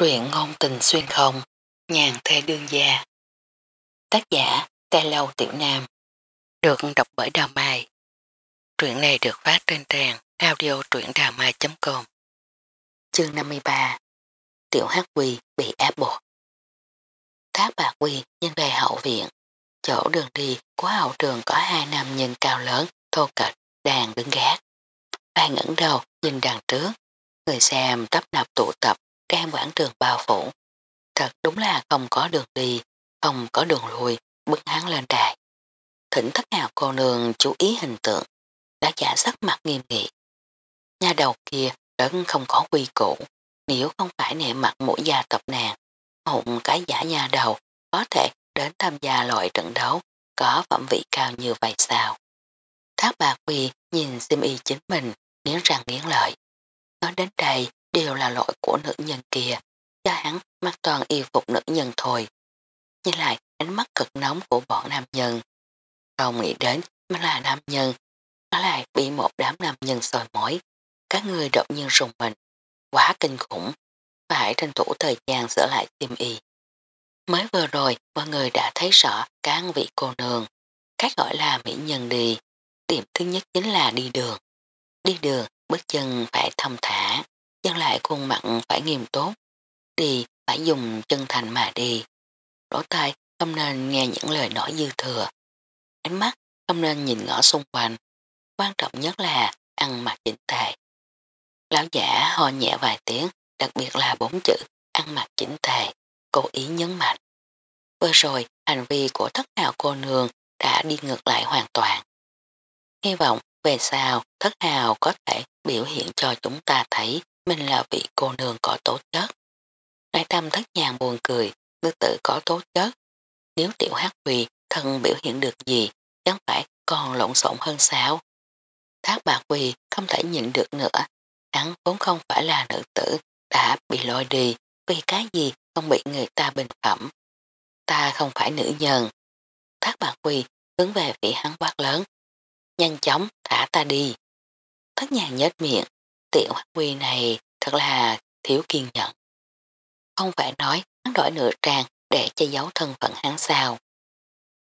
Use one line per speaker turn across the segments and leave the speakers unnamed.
Truyện ngôn tình xuyên không, nhàn thê đương gia. Tác giả, Tê Lâu Tiểu Nam. Được đọc bởi Đào Mai. Truyện này được phát trên trang audio truyệnđàmai.com Chương 53 Tiểu Hát Quỳ bị áp buộc. Thác bạc Quỳ nhân về hậu viện. Chỗ đường đi của hậu trường có hai nam nhân cao lớn, thô kệch, đang đứng gác. Ai ngẩng đầu nhìn đằng trước. Người xem tấp nập tụ tập đem quảng trường bao phủ. Thật đúng là không có đường đi, không có đường lùi, bước hắn lên đài. Thỉnh thất nào cô nương chú ý hình tượng, đã giả sắc mặt nghiêm nghị. Nhà đầu kia rất không có quy củ, nếu không phải nệ mặt mũi gia tộc nàng, hụng cái giả nhà đầu có thể đến tham gia loại trận đấu có phẩm vị cao như vậy sao. Thác bạc quy nhìn sim y chính mình, nghiến răng nghiến lợi. Nói đến đây đều là lỗi của nữ nhân kia, cho hắn mặc toàn y phục nữ nhân thôi. Nhìn lại ánh mắt cực nóng của bọn nam nhân. Không nghĩ đến mà là nam nhân, nó lại bị một đám nam nhân soi mối. Các người đột nhiên rùng mình, quá kinh khủng, phải tranh thủ thời gian sửa lại tim y. Mới vừa rồi mọi người đã thấy rõ các vị cô nương, cách gọi là mỹ nhân đi. Điểm thứ nhất chính là đi đường. Đi đường, bước chân phải thông thả, nhưng lại khuôn mặt phải nghiêm túc, đi phải dùng chân thành mà đi. Lỗ tai không nên nghe những lời nói dư thừa. Ánh mắt không nên nhìn ngõ xung quanh. Quan trọng nhất là ăn mặc chỉnh tề. Lão giả ho nhẹ vài tiếng, đặc biệt là bốn chữ ăn mặc chỉnh tề, cố ý nhấn mạnh. Vừa rồi, hành vi của thất hào cô nương đã đi ngược lại hoàn toàn. Hy vọng về sau thất hào có thể biểu hiện cho chúng ta thấy mình là vị cô nương có tố chất. Đại tâm thất nhàng buồn cười, ngư tự có tố chất. Nếu tiểu hát quỳ thân biểu hiện được gì, chẳng phải còn lộn xộn hơn sao. Thác bạc quỳ không thể nhịn được nữa. Hắn vốn không phải là nữ tử, đã bị lôi đi, vì cái gì không bị người ta bình phẩm. Ta không phải nữ nhân. Thác bạc quỳ hướng về vị hắn quát lớn. Nhanh chóng thả ta đi. Thất nhàng nhết miệng, tiểu hắc quy này thật là thiếu kiên nhẫn. Không phải nói hắn đổi nửa trang để che giấu thân phận hắn sao.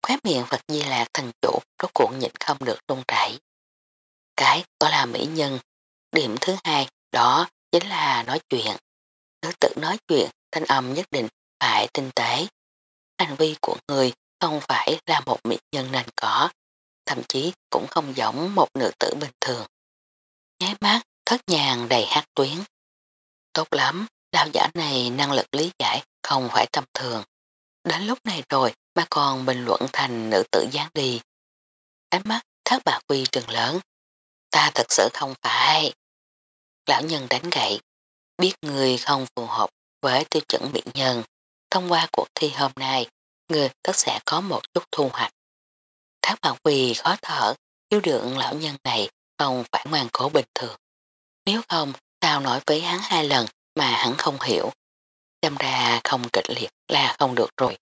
Khóe miệng Phật Di Lạc thần chủ rốt cuộc nhịn không được rung rảy. Cái đó là mỹ nhân. Điểm thứ hai đó chính là nói chuyện. Nữ tự nói chuyện thanh âm nhất định phải tinh tế. Hành vi của người không phải là một mỹ nhân nên có, thậm chí cũng không giống một nữ tử bình thường. Nháy mắt, thất nhàng đầy hát tuyến. Tốt lắm, đạo giả này năng lực lý giải không phải tầm thường. Đến lúc này rồi mà còn bình luận thành nữ tử gián đi. Ánh mắt thác bà quy trừng lớn. Ta thật sự không phải. Lão nhân đánh gậy. Biết người không phù hợp với tiêu chuẩn biện nhân. Thông qua cuộc thi hôm nay, người tất sẽ có một chút thu hoạch. Thác bà quy khó thở, yêu đường lão nhân này không phải ngoan cố bình thường. Nếu không, sao nói với hắn hai lần mà hắn không hiểu. Xem ra không kịch liệt là không được rồi.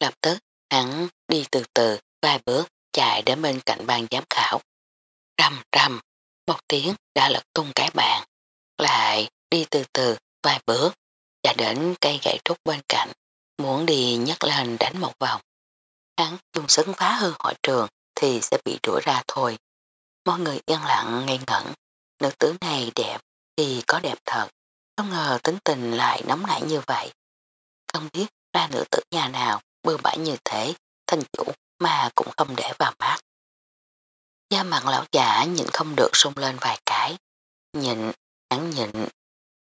Lập tức, hắn đi từ từ, vài bước, chạy đến bên cạnh bàn giám khảo. Rầm rầm, một tiếng đã lật tung cái bàn. Lại đi từ từ, vài bước, chạy đến cây gậy trúc bên cạnh, muốn đi nhấc lên đánh một vòng. Hắn dùng sấn phá hư hội trường thì sẽ bị đuổi ra thôi. Mọi người yên lặng ngây ngẩn, nữ tử này đẹp thì có đẹp thật, không ngờ tính tình lại nóng nảy như vậy. Không biết là nữ tử nhà nào bừa bãi như thế, thanh chủ mà cũng không để vào mắt. Da mặt lão giả nhìn không được sung lên vài cái, nhịn, hắn nhịn.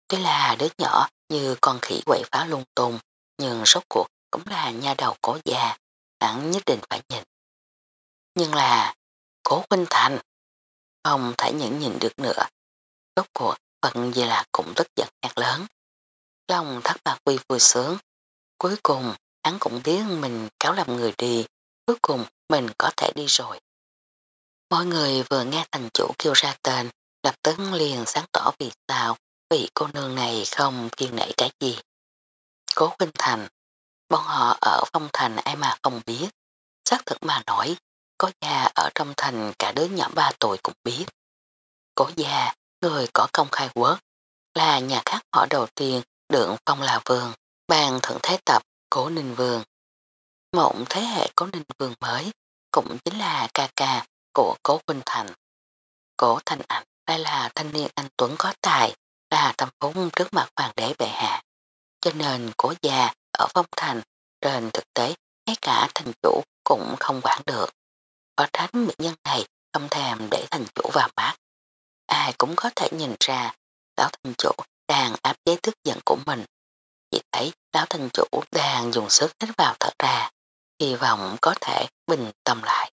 Tuy là đứa nhỏ như con khỉ quậy phá lung tung, nhưng rốt cuộc cũng là nha đầu cố già, hắn nhất định phải nhịn. Nhưng là, cố huynh thành, không thể nhẫn nhìn được nữa. Rốt cuộc, phận gì là cũng tức giận hạt lớn. Lòng thắt bạc quy vui sướng. Cuối cùng, hắn cũng biết mình cáo làm người đi. Cuối cùng, mình có thể đi rồi. Mọi người vừa nghe thành chủ kêu ra tên, lập tức liền sáng tỏ vì sao vị cô nương này không kiên nể cái gì. Cố Vinh Thành, bọn họ ở phong thành ai mà không biết. Xác thực mà nổi, có già ở trong thành cả đứa nhỏ ba tuổi cũng biết. Cố già, người có công khai quốc, là nhà khác họ đầu tiên được phong là vương, bàn thượng thế tập Cố Ninh Vương. Mộng thế hệ Cố Ninh Vương mới cũng chính là ca ca của Cố Vinh Thành. Cố Thanh Ảnh đây là thanh niên anh Tuấn có tài, là tâm phúng trước mặt hoàng đế bệ hạ. Cho nên cố gia ở phong thành trên thực tế ngay cả thành chủ cũng không quản được. Có tránh mỹ nhân này không thèm để thành chủ vào mắt. Ai cũng có thể nhìn ra lão thành chủ đang áp chế tức giận của mình. Chỉ thấy lão thành chủ đang dùng sức hít vào thở ra, hy vọng có thể bình tâm lại.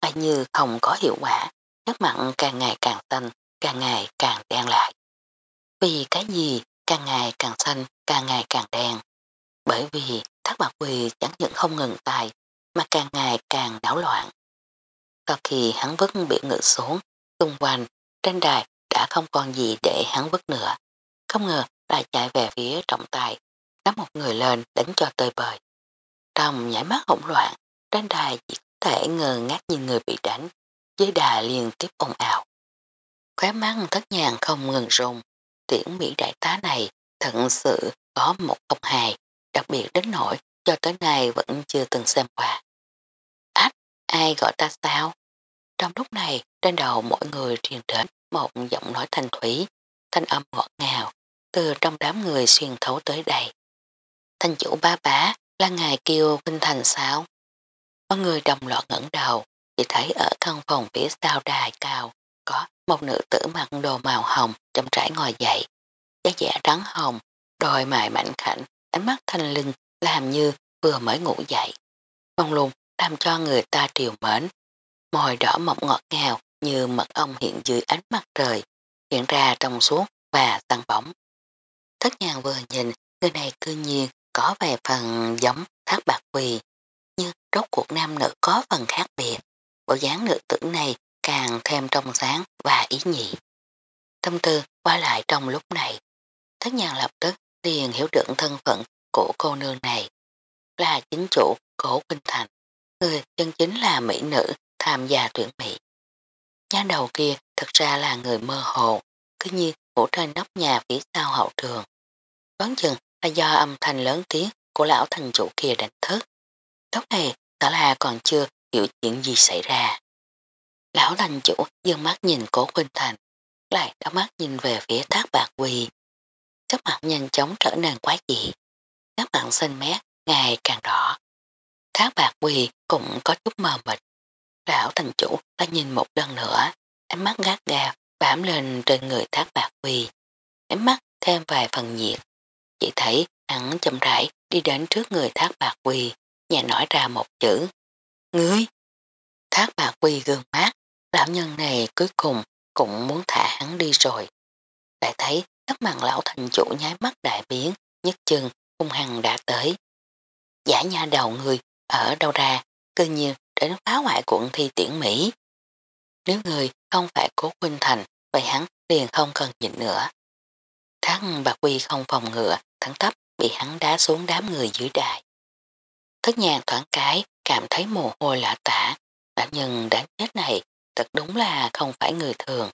Ai như không có hiệu quả, nước mặn càng ngày càng xanh, càng ngày càng đen lại. Vì cái gì càng ngày càng xanh, càng ngày càng đen. Bởi vì thác bạc quỳ chẳng những không ngừng tài, mà càng ngày càng đảo loạn. Sau khi hắn vứt biển ngự xuống, tung quanh, trên đài đã không còn gì để hắn vứt nữa. Không ngờ lại chạy về phía trọng tài, nắm một người lên đánh cho tơi bời. Trong nhảy mắt hỗn loạn, trên đài chỉ có thể ngờ ngác nhìn người bị đánh, dưới đà liên tiếp ồn ào. Khóe mắt thất nhàng không ngừng rung, tiễn Mỹ đại tá này thật sự có một công hài, đặc biệt đến nỗi cho tới nay vẫn chưa từng xem qua. Ai gọi ta sao? Trong lúc này, trên đầu mỗi người truyền đến một giọng nói thanh thủy, thanh âm ngọt ngào, từ trong đám người xuyên thấu tới đây. Thanh chủ ba bá là ngài kêu kinh thành sao? Mọi người đồng loạt ngẩng đầu, chỉ thấy ở căn phòng phía sau đài cao, có một nữ tử mặc đồ màu hồng chậm rãi ngồi dậy. Giá dạ trắng hồng, đôi mài mạnh khảnh, ánh mắt thanh linh làm như vừa mới ngủ dậy. Phong lùng làm cho người ta triều mến. Môi đỏ mọng ngọt ngào như mật ong hiện dưới ánh mặt trời, hiện ra trong suốt và tăng bóng. Thất nhàng vừa nhìn, người này cư nhiên có vài phần giống thác bạc quỳ, nhưng rốt cuộc nam nữ có phần khác biệt. Bộ dáng nữ tử này càng thêm trong sáng và ý nhị. Tâm tư qua lại trong lúc này, thất nhàng lập tức liền hiểu được thân phận của cô nương này là chính chủ cổ Kinh Thành, người chân chính là mỹ nữ tham gia tuyển mỹ. Nhà đầu kia thật ra là người mơ hồ, cứ như ngủ trên nóc nhà phía sau hậu trường. Đoán chừng là do âm thanh lớn tiếng của lão thành chủ kia đánh thức. Lúc này đó là còn chưa hiểu chuyện gì xảy ra. Lão thành chủ dương mắt nhìn cố Quỳnh Thành, lại đã mắt nhìn về phía thác bạc quỳ. Sắc mặt nhanh chóng trở nên quá dị. Các mạng xanh mét ngày càng đỏ. Thác bạc quỳ cũng có chút mờ mịt. Lão thành chủ đã nhìn một lần nữa, ánh mắt gác gao bám lên trên người thác bạc quỳ. Ánh mắt thêm vài phần nhiệt. Chỉ thấy hắn chậm rãi đi đến trước người thác bạc quỳ, nhà nói ra một chữ. Ngươi! Thác bạc quỳ gương mát, lão nhân này cuối cùng cũng muốn thả hắn đi rồi. Lại thấy các màn lão thành chủ nháy mắt đại biến, nhất chân, hung hăng đã tới. Giả nha đầu người, ở đâu ra, cư nhiên đến phá hoại quận thi tiễn Mỹ. Nếu người không phải cố huynh thành, vậy hắn liền không cần nhìn nữa. Thắng bạc quy không phòng ngựa, thắng tấp bị hắn đá xuống đám người dưới đài. Thất nhàng thoáng cái, cảm thấy mồ hôi lạ tả, bản nhân đáng chết này thật đúng là không phải người thường.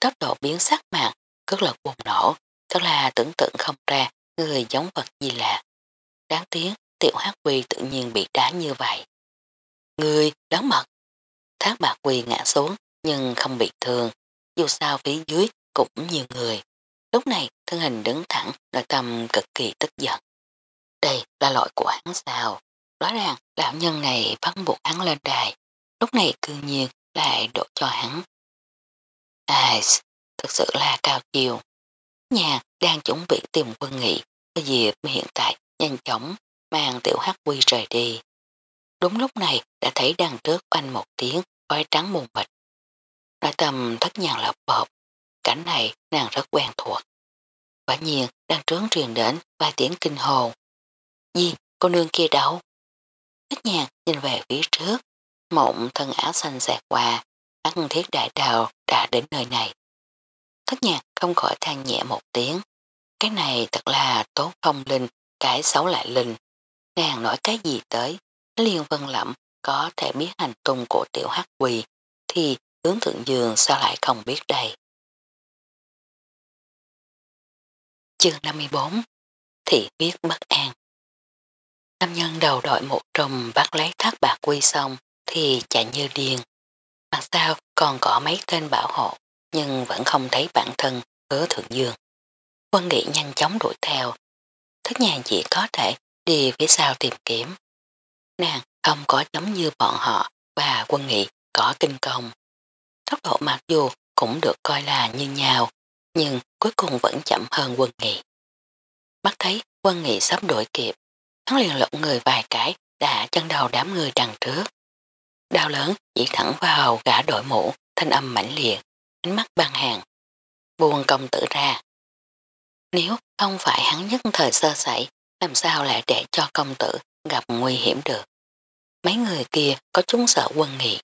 Tốc độ biến sắc mặt, cất lực bùng nổ, thật là tưởng tượng không ra người giống vật gì lạ, Đáng tiếng, tiểu hát quỳ tự nhiên bị đá như vậy. Người, lớn mật. Thác bạc quỳ ngã xuống, nhưng không bị thương. Dù sao phía dưới cũng nhiều người. Lúc này, thân hình đứng thẳng, nội tâm cực kỳ tức giận. Đây là lỗi của hắn sao? Rõ ràng, lão nhân này bắt buộc hắn lên đài. Lúc này cư nhiên lại đổ cho hắn. Ai, thật sự là cao chiều. Nhà đang chuẩn bị tìm quân nghị, cái dịp hiện tại nhanh chóng mang tiểu hắc quy rời đi. Đúng lúc này đã thấy đằng trước anh một tiếng khói trắng mù mịt. Nội tâm thất nhàng lập bộp, cảnh này nàng rất quen thuộc. Quả nhiên đang trướng truyền đến vài tiếng kinh hồn. Gì, cô nương kia đâu? Thất nhàng nhìn về phía trước, mộng thân áo xanh xẹt qua, ác thiết đại đào đã đến nơi này. Thất nhạc không khỏi than nhẹ một tiếng. Cái này thật là tốt không linh, cái xấu lại linh. Nàng nói cái gì tới, liên vân lẩm có thể biết hành tung của tiểu hắc quỳ, thì tướng thượng dường sao lại không biết đây. Chương 54 Thị huyết bất an Nam nhân đầu đội một trùm bắt lấy thác bạc quy xong thì chạy như điên. Mặt sau còn có mấy tên bảo hộ nhưng vẫn không thấy bản thân hứa thượng dương. Quân nghị nhanh chóng đuổi theo. Thức nhàn chỉ có thể đi phía sau tìm kiếm. Nàng không có giống như bọn họ và quân nghị có kinh công. Tốc độ mặc dù cũng được coi là như nhau nhưng cuối cùng vẫn chậm hơn quân nghị. Mắt thấy quân nghị sắp đuổi kịp, hắn liền lộn người vài cái đã chân đầu đám người đằng trước. Đau lớn chỉ thẳng vào gã đội mũ, thanh âm mãnh liệt, ánh mắt băng hàng. buồn công tử ra. Nếu không phải hắn nhất thời sơ sẩy, làm sao lại để cho công tử gặp nguy hiểm được. Mấy người kia có chúng sợ quân nghị.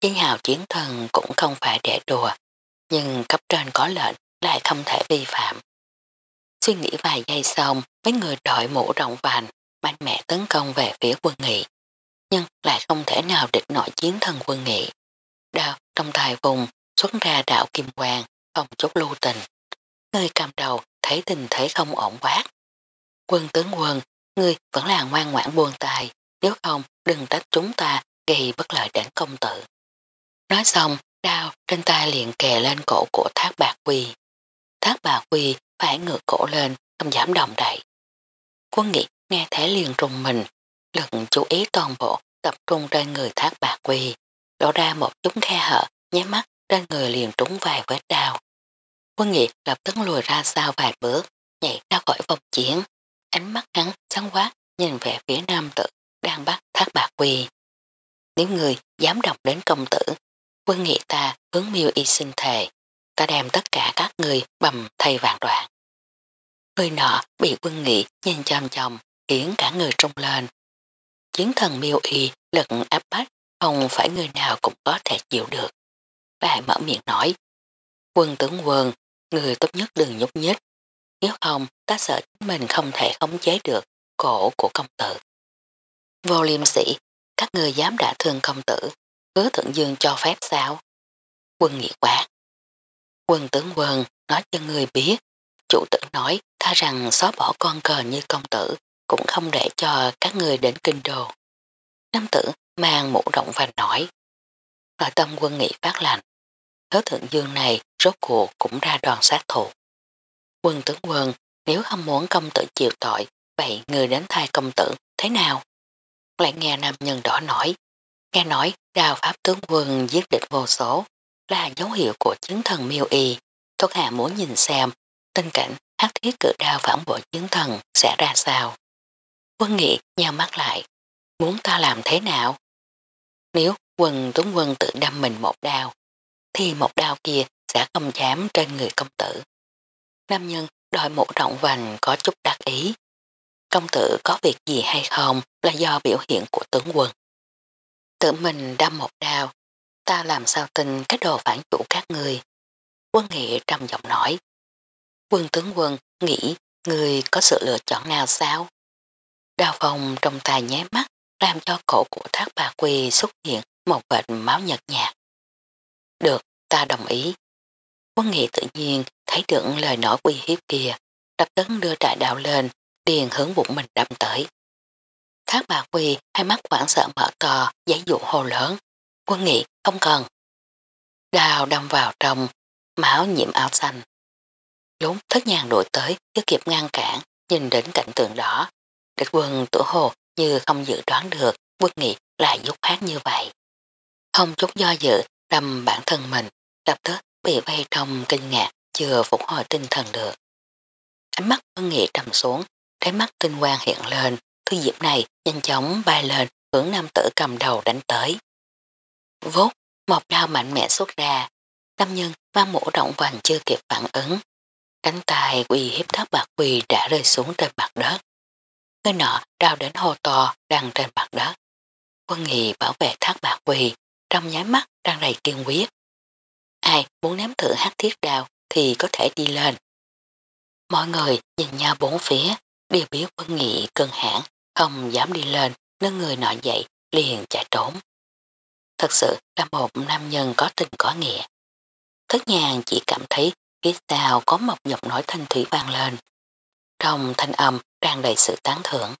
Chiến hào chiến thần cũng không phải để đùa, nhưng cấp trên có lệnh lại không thể vi phạm. Suy nghĩ vài giây xong, mấy người đội mũ rộng vành, mạnh mẽ tấn công về phía quân nghị. Nhưng lại không thể nào địch nổi chiến thần quân nghị. Đào trong tài vùng xuất ra đạo kim quang, không chút lưu tình. Người cầm đầu thấy tình thế không ổn quá. Quân tướng quân, ngươi vẫn là ngoan ngoãn buông tài, nếu không đừng trách chúng ta gây bất lợi đến công tử. Nói xong, đao trên tay liền kè lên cổ của thác bạc quy. Thác bạc quy phải ngược cổ lên, không dám đồng đậy. Quân nghị nghe thế liền trùng mình, lực chú ý toàn bộ tập trung trên người thác bạc quy, lộ ra một chút khe hở, nháy mắt trên người liền trúng vài vết đao. Quân nghị lập tức lùi ra sau vài bước, nhảy ra khỏi vòng chiến, ánh mắt hắn sáng quá, nhìn về phía nam tử đang bắt thác bạc quỳ. Nếu người dám đọc đến công tử, quân nghị ta hướng miêu y sinh thề, ta đem tất cả các người bầm thay vạn đoạn. Người nọ bị quân nghị nhìn chăm chồng khiến cả người trung lên. Chiến thần miêu y lực áp bách không phải người nào cũng có thể chịu được. Bà mở miệng nói quân tướng quân, người tốt nhất đừng nhúc nhích. Nếu không ta sợ chúng mình không thể khống chế được cổ của công tử. Vô liêm sĩ, các người dám đã thương công tử, hứa thượng dương cho phép sao? Quân nghị quát. Quân tướng quân nói cho người biết, chủ tử nói tha rằng xóa bỏ con cờ như công tử, cũng không để cho các người đến kinh đồ. Nam tử mang mũ động và nói. Nội tâm quân nghị phát lành. Hứa thượng dương này rốt cuộc cũng ra đoàn sát thủ. Quân tướng quân, nếu không muốn công tử chịu tội, vậy người đến thay công tử, thế nào? Lại nghe nam nhân đỏ nổi. Nghe nói đào pháp tướng quân giết địch vô số, là dấu hiệu của chứng thần miêu y. Tốt hạ muốn nhìn xem, tình cảnh hắc thiết cử đao phản bội chứng thần sẽ ra sao. Quân nghị nhào mắt lại, muốn ta làm thế nào? Nếu quân tướng quân tự đâm mình một đao, thì một đao kia sẽ không dám trên người công tử. Nam nhân đòi mũ rộng vành có chút đặc ý. Công tử có việc gì hay không là do biểu hiện của tướng quân. Tự mình đâm một đao, ta làm sao tin cái đồ phản chủ các người. Quân nghị trầm giọng nói. Quân tướng quân nghĩ người có sự lựa chọn nào sao? Đào phòng trong tay nháy mắt làm cho cổ của thác bà quỳ xuất hiện một vệt máu nhật nhạt. Được, ta đồng ý. Quân nghị tự nhiên thấy được lời nói quy hiếp kia, đập tấn đưa trại đạo lên, điền hướng bụng mình đâm tới. Thác bà quỳ hai mắt quảng sợ mở to, giấy dụ hồ lớn. Quân nghị không cần. Đào đâm vào trong, máu nhiễm áo xanh. Lúc thất nhàng đuổi tới, chưa kịp ngăn cản, nhìn đến cảnh tượng đó. Địch quân tử hồ như không dự đoán được quân nghị lại giúp hát như vậy. Không chút do dự, đâm bản thân mình, lập tức bị vây trong kinh ngạc, chưa phục hồi tinh thần được. Ánh mắt quân nghị trầm xuống, cái mắt tinh quang hiện lên, thư diệp này nhanh chóng bay lên hướng nam tử cầm đầu đánh tới. Vốt, một đao mạnh mẽ xuất ra, nam nhân mang mũ động vành chưa kịp phản ứng. Cánh tay quỳ hiếp thấp bạc quỳ đã rơi xuống trên mặt đất. Người nọ đau đến hồ to đang trên mặt đất. Quân nghị bảo vệ thác bạc quỳ, trong nháy mắt đang đầy kiên quyết. Ai muốn ném thử hát thiết đào thì có thể đi lên. Mọi người nhìn nhau bốn phía, đều biết quân nghị cơn hãn, không dám đi lên, nên người nọ dậy liền chạy trốn. Thật sự là một nam nhân có tình có nghĩa. Thất nhàng chỉ cảm thấy phía sau có một giọng nói thanh thủy vang lên. trong thanh âm tràn đầy sự tán thưởng.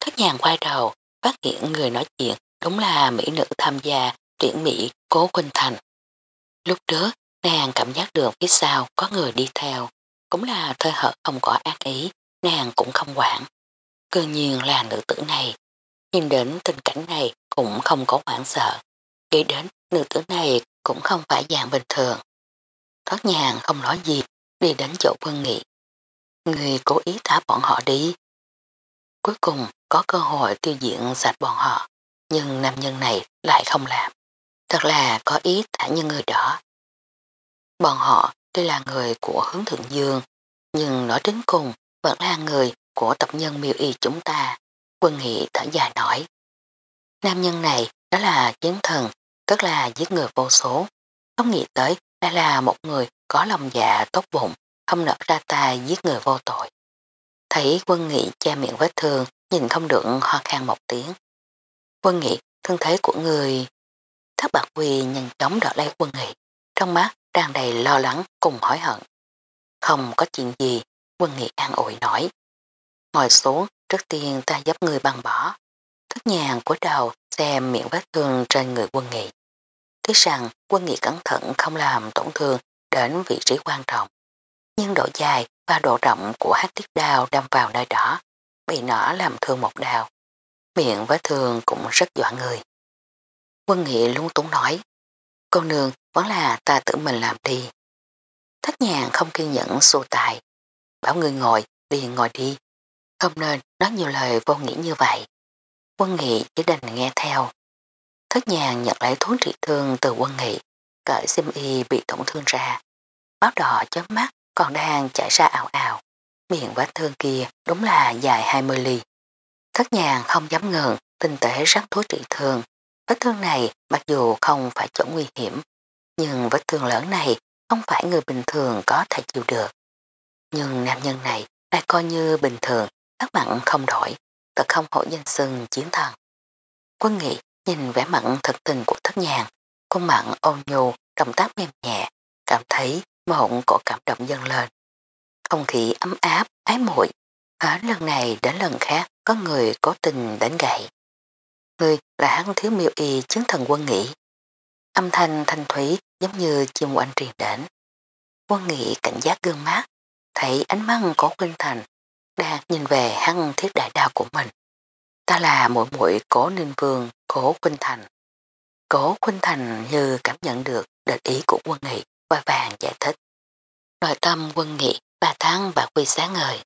Thất nhàng quay đầu, phát hiện người nói chuyện đúng là mỹ nữ tham gia triển mỹ cố Quỳnh Thành. Lúc trước, nàng cảm giác được phía sau có người đi theo, cũng là thời hợp không có ác ý, nàng cũng không quản. Cơ nhiên là nữ tử này, nhìn đến tình cảnh này cũng không có hoảng sợ. Nghĩ đến nữ tử này cũng không phải dạng bình thường. Thoát nhàng không nói gì, đi đến chỗ quân nghị. Người cố ý thả bọn họ đi. Cuối cùng có cơ hội tiêu diện sạch bọn họ, nhưng nam nhân này lại không làm. Thật là có ý thả những người đó. Bọn họ tuy là người của hướng thượng dương, nhưng nói đến cùng vẫn là người của tập nhân miêu y chúng ta. Quân nghị thở dài nói. Nam nhân này đó là chiến thần, tức là giết người vô số. Không nghĩ tới đây là một người có lòng dạ tốt bụng, không nở ra tay giết người vô tội. Thấy quân nghị che miệng vết thương, nhìn không được ho khan một tiếng. Quân nghị, thân thế của người... Thất bạc quỳ nhanh chóng đỡ lấy quân nghị, trong mắt đang đầy lo lắng cùng hối hận. Không có chuyện gì, quân nghị an ủi nổi. Ngồi xuống, trước tiên ta giúp người băng bỏ. Thức nhàng của đầu xem miệng vết thương trên người quân nghị. Tiếc rằng quân nghị cẩn thận không làm tổn thương đến vị trí quan trọng. Nhưng độ dài và độ rộng của hát tiết đao đâm vào nơi đó, bị nó làm thương một đào. Miệng vết thương cũng rất dọa người. Quân nghị luôn túng nói, cô nương vẫn là ta tự mình làm đi. Thất nhàng không kiên nhẫn xô tài, bảo người ngồi, liền ngồi đi. Không nên nói nhiều lời vô nghĩa như vậy. Quân nghị chỉ đành nghe theo. Thất nhàng nhận lấy thuốc trị thương từ quân nghị, cởi xiêm y bị tổn thương ra. Máu đỏ chớp mắt còn đang chảy ra ảo ảo. Miệng vết thương kia đúng là dài 20 ly. Thất nhàng không dám ngừng, tinh tế rắc thuốc trị thương. Vết thương này mặc dù không phải chỗ nguy hiểm, nhưng vết thương lớn này không phải người bình thường có thể chịu được. Nhưng nam nhân này lại coi như bình thường, các mặn không đổi, thật không hổ danh sưng chiến thần. Quân nghị nhìn vẻ mặn thật tình của thất nhàng, khuôn mặn ôn nhu, động tác mềm nhẹ, cảm thấy mộng cổ cảm động dâng lên. Không khí ấm áp, ái muội Hết lần này đến lần khác có người cố tình đánh gậy. Người là hắn thiếu miêu y chứng thần quân nghị. Âm thanh thanh thủy giống như chim quanh truyền đến. Quân nghị cảnh giác gương mát, thấy ánh mắt có khuyên thành, đang nhìn về hắn thiết đại đao của mình. Ta là mỗi mũi cố ninh vương, cố khuyên thành. Cố khuyên thành như cảm nhận được đợt ý của quân nghị, và vàng giải thích. Nội tâm quân nghị ba tháng và quy sáng ngời.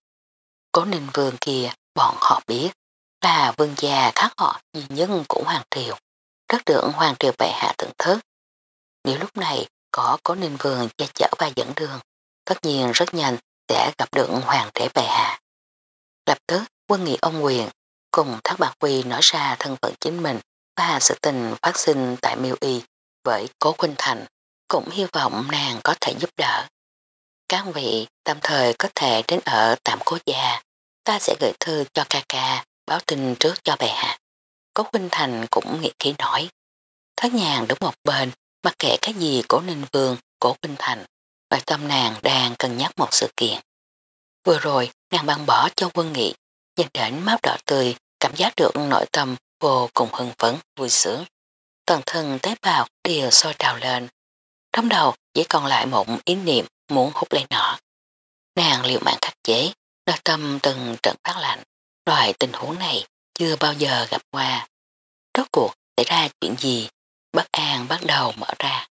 Cố ninh vương kia bọn họ biết là vương gia khác họ duy nhân của Hoàng Triều, rất được Hoàng Triều bệ hạ thưởng thức. Nếu lúc này có cố ninh vương che chở và dẫn đường, tất nhiên rất nhanh sẽ gặp được Hoàng đế bệ hạ. Lập tức quân nghị ông quyền cùng Thác Bạc Quy nói ra thân phận chính mình và sự tình phát sinh tại miêu y với cố Quynh Thành, cũng hy vọng nàng có thể giúp đỡ. Các vị tạm thời có thể đến ở tạm cố gia, ta sẽ gửi thư cho ca ca, báo tin trước cho bệ hạ. Cố Huynh Thành cũng nghĩ kỹ nổi. Thất nhàng đứng một bên, mặc kệ cái gì của Ninh Vương, của Huynh Thành, và tâm nàng đang cân nhắc một sự kiện. Vừa rồi, nàng băng bỏ cho quân nghị, nhìn đến máu đỏ tươi, cảm giác được nội tâm vô cùng hưng phấn, vui sướng. Toàn thân tế bào đều sôi trào lên. Trong đầu chỉ còn lại một ý niệm muốn hút lấy nọ. Nàng liệu mạng khắc chế, nội tâm từng trận phát lạnh. Loại tình huống này chưa bao giờ gặp qua. Rốt cuộc xảy ra chuyện gì, bất an bắt đầu mở ra.